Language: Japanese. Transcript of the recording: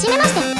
じめまして。